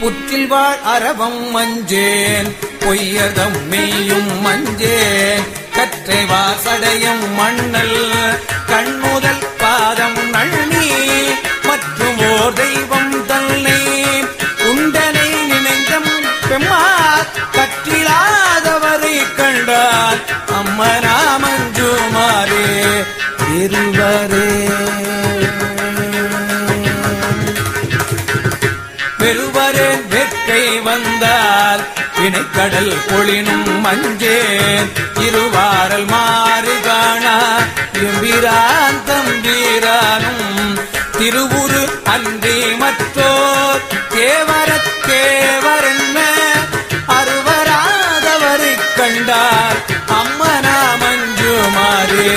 புற்றில் வாழ் அரவம் மஞ்சேன் பொய்யதம் மெய்யும் மஞ்சேன். கற்றை வாசடையும் மண்ணல் கண்முதல் பாதம் நன்னி மற்றும் ஓர் தெய்வம் தன்னை உண்டனை நினைந்தம் பெம்மா வினைக்கடல் பொழினும் மஞ்சே இருவாரல் மாறு காணா எம்பிரான் தம்பீரானும். திருவுரு அன்றி மற்றோர். தேவரத் தேவரென்ன அருவராதவரைக் கண்டால் அம்மனா மஞ்சுமாரே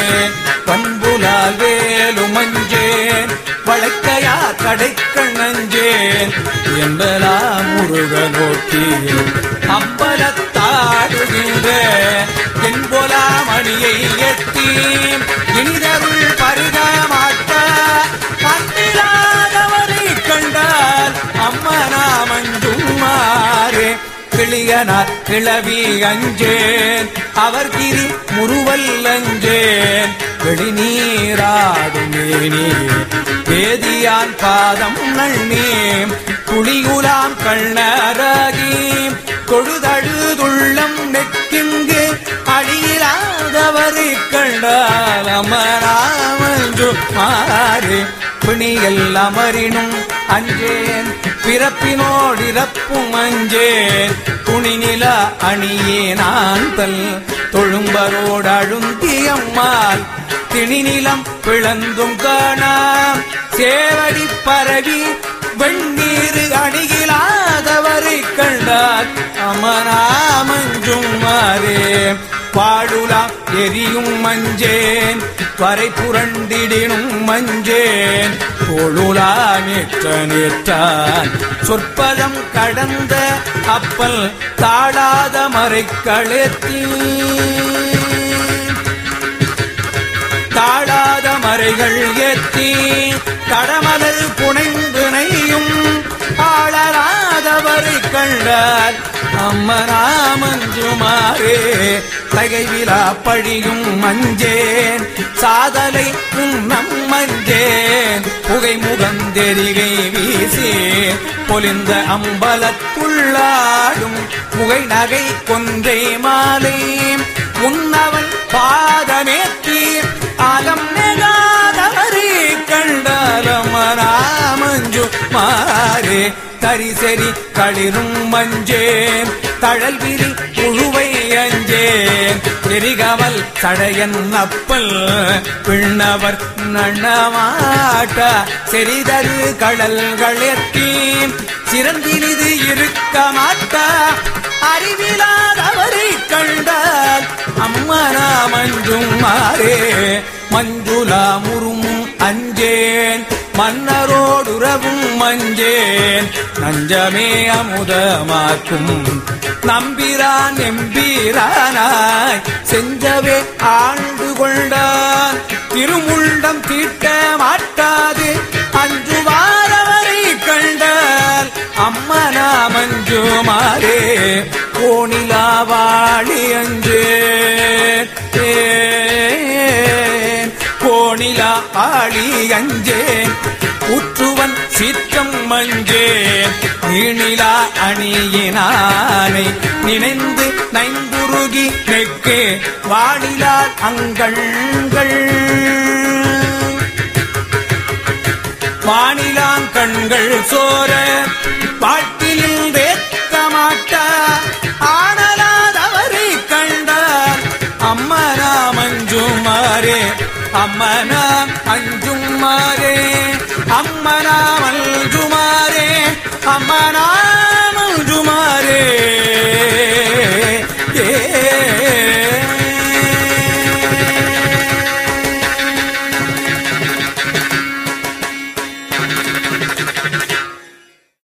நோக்கி அம்பலத்தாடுகின்ற என்பொலா மணியை எட்டி இனிதருள் பருக மாட்டா கண்டிலாதவரை கண்டால் அம்மனா மஞ்சும் கிளியனார் கிளவி அஞ்சேன் அவர் கிரி முறுவல் அஞ்சேன். வெளிநீராடும் மேனி வேதியான் பாதம் நன்னி குளியுலாம் கண்ணரகி கொழுதழுதுள்ளம் நெக்கிங்கு அழியிலாதவரை கண்டால் அமராமஞ்சு மாறு பிணியல் அமரினும் அஞ்சேன் பிறப்பினோடிறப்பும் அஞ்சேன். துணிநில அணியே நான் தல் தொழும்பரோடு அழுந்தியம்மாள். திணிநிலம் பிளந்தும் காணாம் சேவடி பரவி வெண்ணீர் அணிகிலாதவரை கண்டார் அமராமஞ்சும் மாறே. பாடுலா எரியும் மஞ்சேன் வரை புரண்டிடினும் மஞ்சேன். பொழுலா நேற்ற நேற்றான் சொற்பதம் கடந்த அப்பல் தாழாத மறை களத்தி தாழாத மறைகள் ஏத்தி கடமலர் புனைந்து அவரை கண்டார். அம்மராமஞ்சுமாரே தகைவிலா பழியும் மஞ்சேன். சாதலை உன்னம் மஞ்சேன். புகை முகந்தெரிகை வீசி பொலிந்த அம்பலத்துள்ளாடும் புகை நகை கொன்றை மாலை உன்னவன் பாதமேத்தி அலம் நெகாதவரை கண்டாலமராமஞ்சு மாறே தரிசெறி களிரும் மஞ்சேன் தழல் விரி புழுவை அஞ்சேன் எரிகவல் தடையன் அப்பல் பின்னவர் நன்னமாட்ட செறிதரு கடல்களெத்தி சிறந்தினிது இருக்க மாட்டா அறிவிலாதவரை கண்டால் அம்மனா மஞ்சும் மாறே. மஞ்சுலா முறும் அஞ்சேன். மன்னரோடுறவும் மஞ்சேன். நஞ்சமே அமுதமாக்கும் நம்பிரான் எம்பீரானாய் செஞ்சவே ஆழ்ந்து கொண்டான். திருமுண்டம் தீட்ட மாட்டாது அஞ்சு வாரவரை கண்டால் அம்மனா மஞ்சுமாரே கோணிலாவாளி அஞ்சேன் கோணிலா ஆளி அஞ்சேன் சித்தம் மஞ்சே மஞ்சேன் அணியினானை நினைந்து நைந்துருகி நெக்கே வாடிலால் அங்கண்கள் வானிலான் கண்கள் சோர பாட்டிலில் வேத்த மாட்டா ஆனலாதவரை கண்டார். அம்மனா மஞ்சுமாரே அம்மனா அம்மனாமல் குமாரே அம்மனா